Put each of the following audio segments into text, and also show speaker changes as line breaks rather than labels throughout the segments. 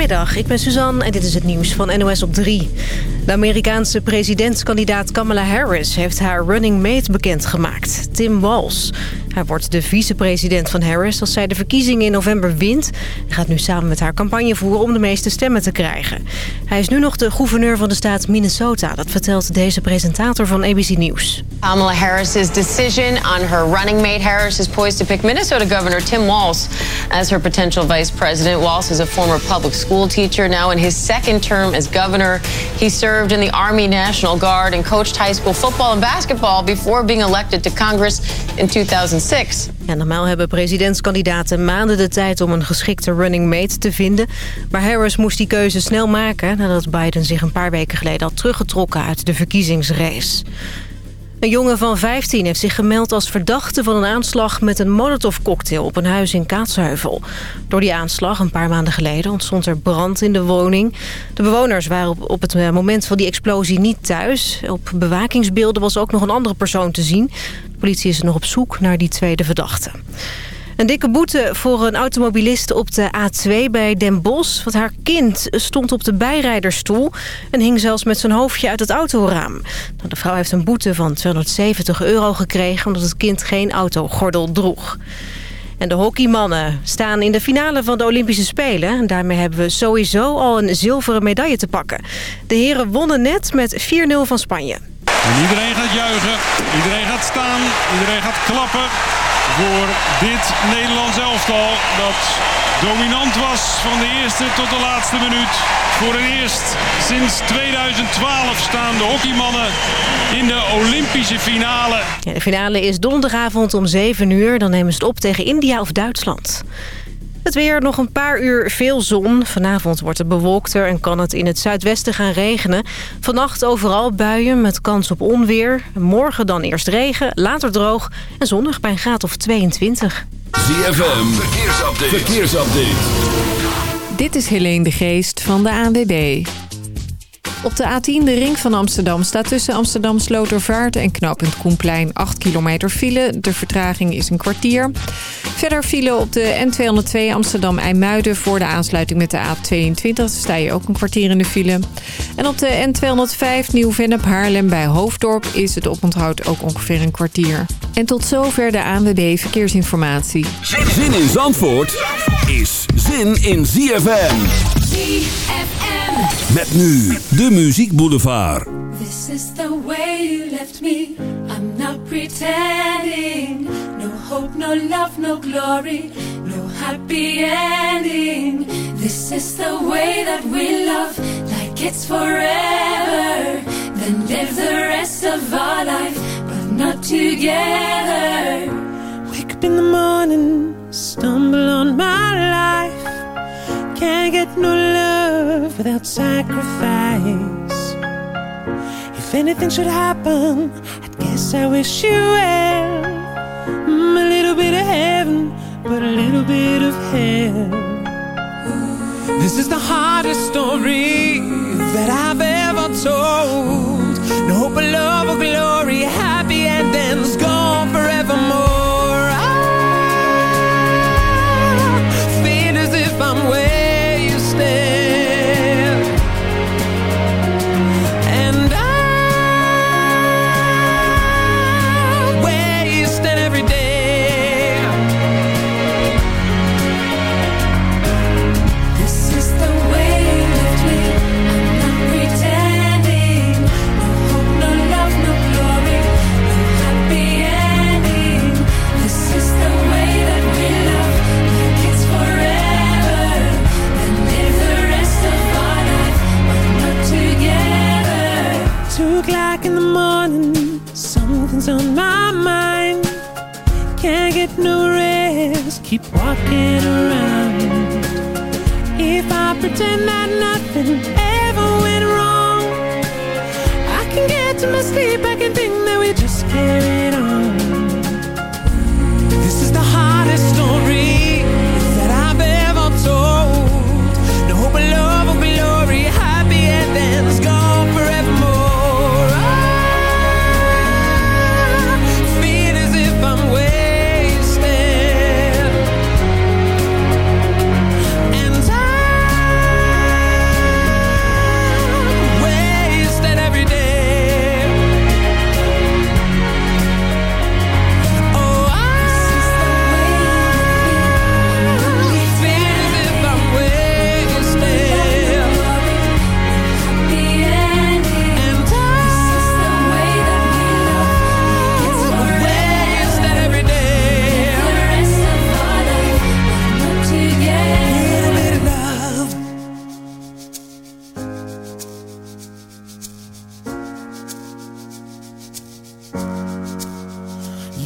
Goedemiddag, ik ben Suzanne en dit is het nieuws van NOS op 3. De Amerikaanse presidentskandidaat Kamala Harris heeft haar running mate bekendgemaakt, Tim Walz. Hij wordt de vicepresident van Harris als zij de verkiezingen in november wint... en gaat nu samen met haar campagne voeren om de meeste stemmen te krijgen. Hij is nu nog de gouverneur van de staat Minnesota. Dat vertelt deze presentator van ABC News.
Kamala Harris's decision on her running mate Harris is poised to pick Minnesota Governor Tim Walz as her potential vice president. Walz is a former public school teacher, now in his second term as governor. He served in the Army National Guard and coached high school football and basketball before being elected to Congress in 2006.
Ja, normaal hebben presidentskandidaten maanden de tijd om een geschikte running mate te vinden. Maar Harris moest die keuze snel maken nadat Biden zich een paar weken geleden had teruggetrokken uit de verkiezingsrace. Een jongen van 15 heeft zich gemeld als verdachte van een aanslag met een molotovcocktail op een huis in Kaatsheuvel. Door die aanslag een paar maanden geleden ontstond er brand in de woning. De bewoners waren op, het eh, moment van die explosie niet thuis. Op bewakingsbeelden was ook nog een andere persoon te zien. De politie is nog op zoek naar die tweede verdachte. Een dikke boete voor een automobilist op de A2 bij Den Bosch. Want haar kind stond op de bijrijderstoel en hing zelfs met zijn hoofdje uit het autoraam. Nou, de vrouw heeft een boete van 270 euro gekregen... omdat het kind geen autogordel droeg. En de hockeymannen staan in de finale van de Olympische Spelen. En daarmee hebben we sowieso al een zilveren medaille te pakken. De heren wonnen net met 4-0 van Spanje.
En iedereen gaat juichen, iedereen gaat staan, iedereen gaat klappen voor dit Nederlands elftal dat dominant was van de eerste tot de laatste minuut. Voor het eerst sinds 2012 staan de hockeymannen in de Olympische finale.
Ja, de finale is donderdagavond om 7 uur. Dan nemen ze het op tegen India of Duitsland. Het weer nog een paar uur veel zon. Vanavond wordt het bewolkter en kan het in het zuidwesten gaan regenen. Vannacht overal buien met kans op onweer. Morgen dan eerst regen, later droog en zonnig bij een graad of 22.
ZFM, verkeersupdate. verkeersupdate.
Dit is Helene de Geest van de ANWB. Op de A10, de ring van Amsterdam, staat tussen Amsterdam Slotervaart en knooppunt Koenplein 8 kilometer file. De vertraging is een kwartier. Verder file op de N202 Amsterdam-IJmuiden voor de aansluiting met de A22. sta je ook een kwartier in de file. En op de N205 Nieuw-Vennep Haarlem bij Hoofddorp is het oponthoud ook ongeveer een kwartier. En tot zover de ANWB Verkeersinformatie.
Zin in Zandvoort is zin in ZFM.
ZFM.
Met nu de Muziek Boulevard.
This is the way you left me. I'm not pretending. No hope, no love, no glory. No happy ending. This is the way that we love. Like it's forever. Then live the rest of our life. But not together.
Wake up in the morning. Stumble on my life. Can't get no love without sacrifice. If anything should happen, I guess I wish you well. Mm, a little bit of heaven, but a little bit of hell. This is the hardest story that I've ever told. No hope of love or glory,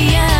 yeah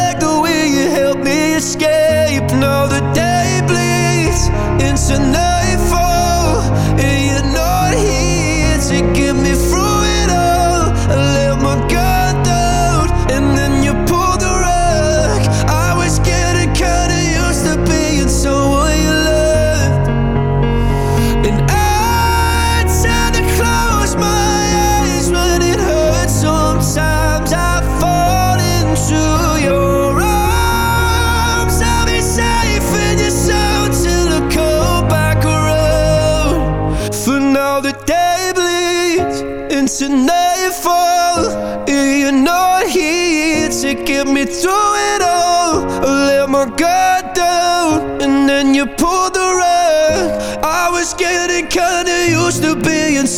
and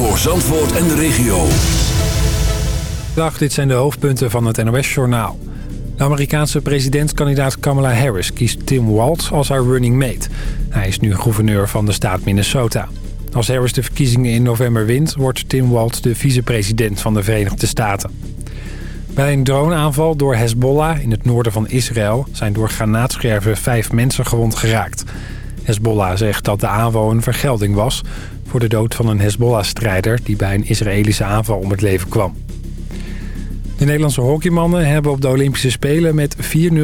Voor Zandvoort en de regio.
Dag, dit zijn de hoofdpunten van het NOS-journaal. De Amerikaanse presidentskandidaat Kamala Harris kiest Tim Walz als haar running mate. Hij is nu gouverneur van de staat Minnesota. Als Harris de verkiezingen in november wint... wordt Tim Walz de vicepresident van de Verenigde Staten. Bij een droneaanval door Hezbollah in het noorden van Israël... zijn door granaatscherven vijf mensen gewond geraakt. Hezbollah zegt dat de aanval een vergelding was... voor de dood van een Hezbollah-strijder... die bij een Israëlische aanval om het leven kwam. De Nederlandse hockeymannen hebben op de Olympische Spelen met 4-0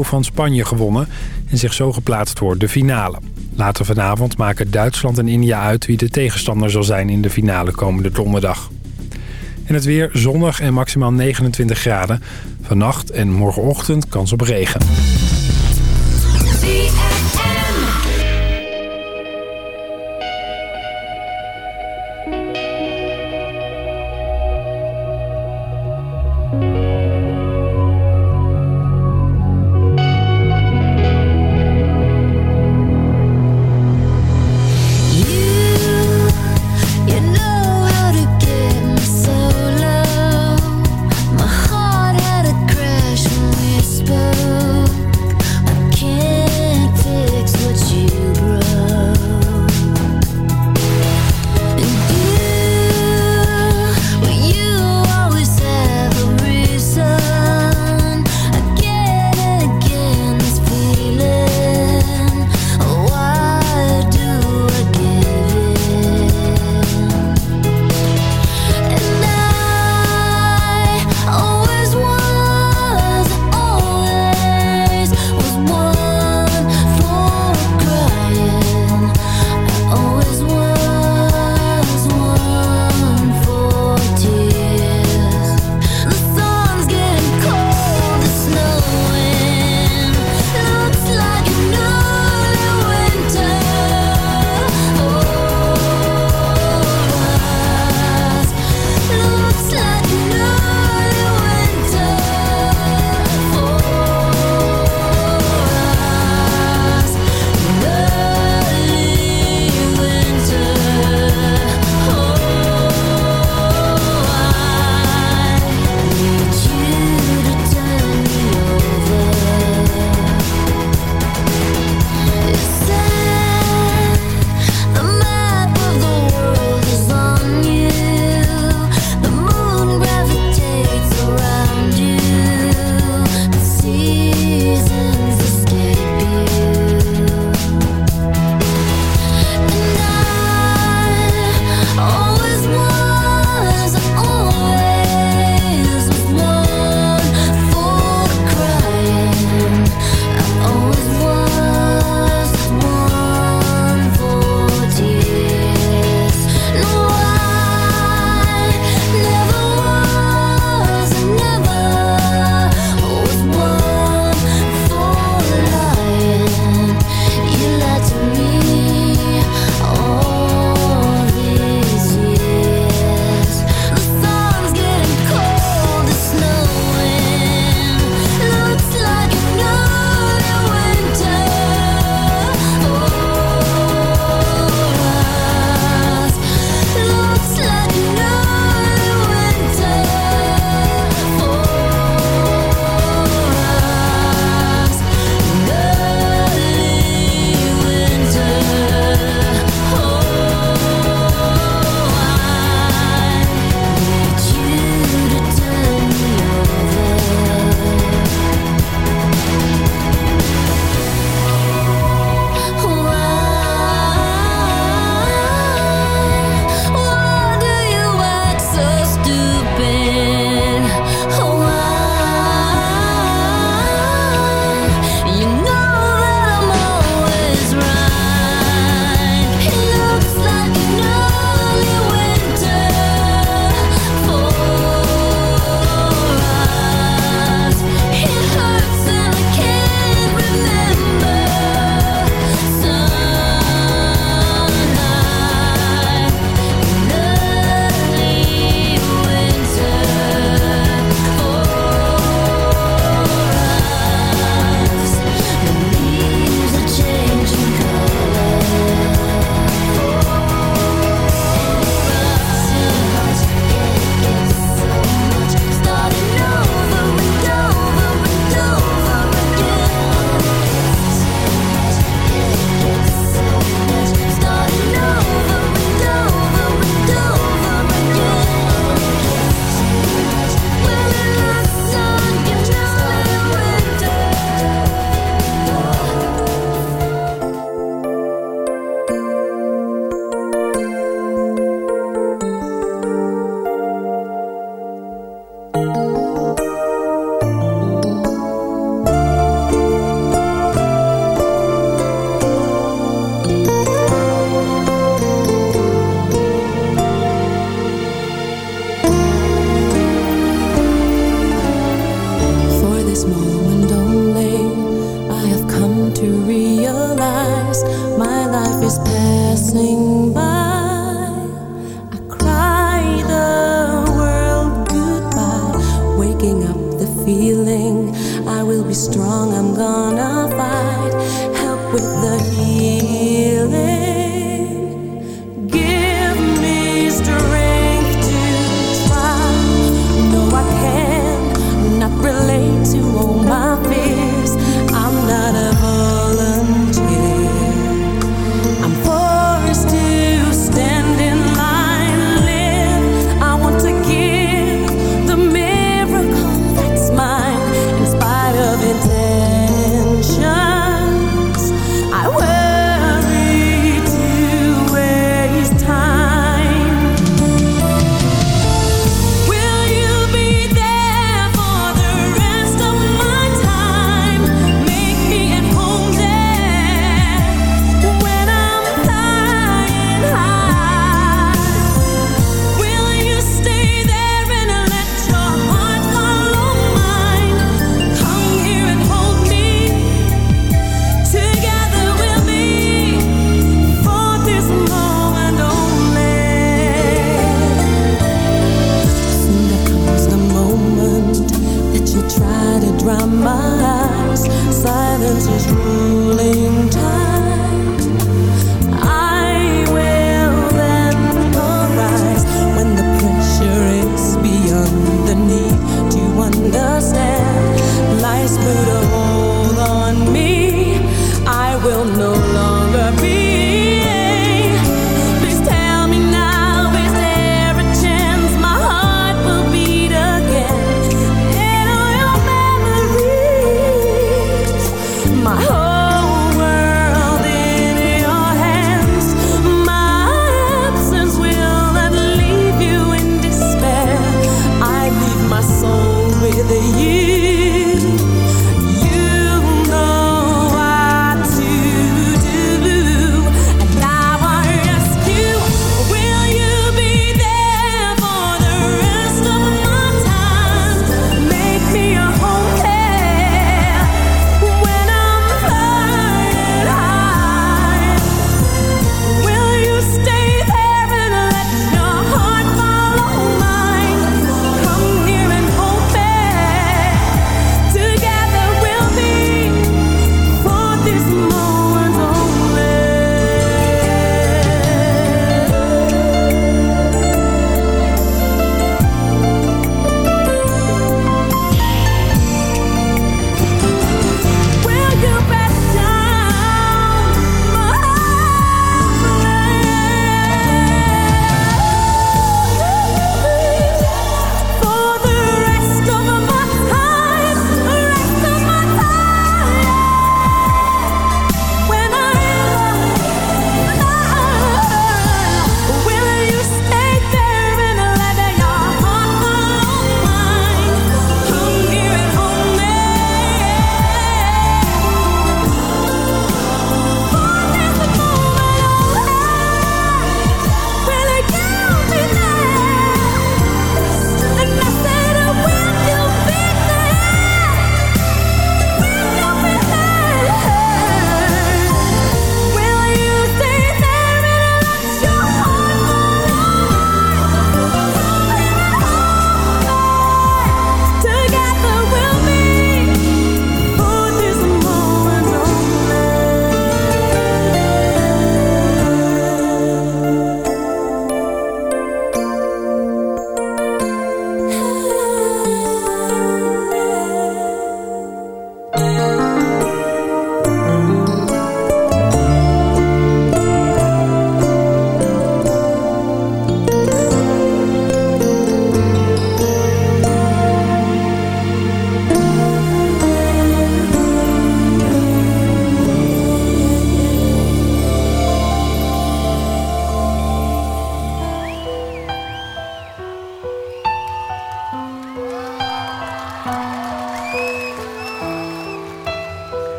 van Spanje gewonnen... en zich zo geplaatst voor de finale. Later vanavond maken Duitsland en India uit wie de tegenstander zal zijn in de finale komende donderdag. En het weer zonnig en maximaal 29 graden. Vannacht en morgenochtend kans op regen.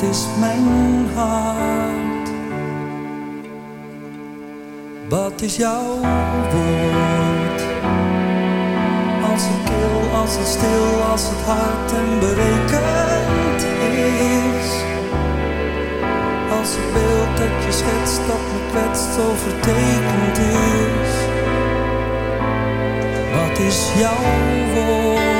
Wat is mijn hart? Wat is jouw woord? Als het kil, als het stil, als het hard en berekend is. Als het beeld dat je schetst, dat me kwetst, overtekend is. Wat is jouw woord?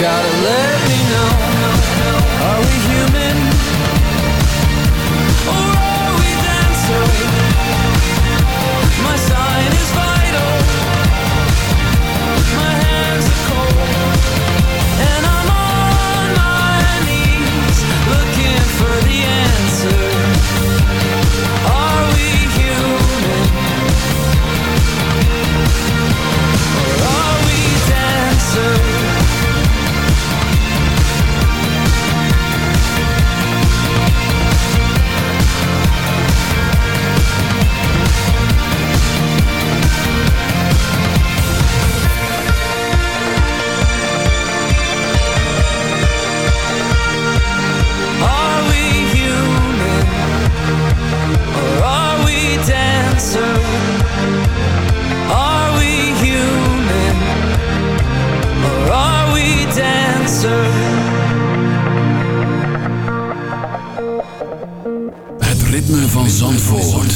Gotta let me know. Are we human? Or
Zandvoort.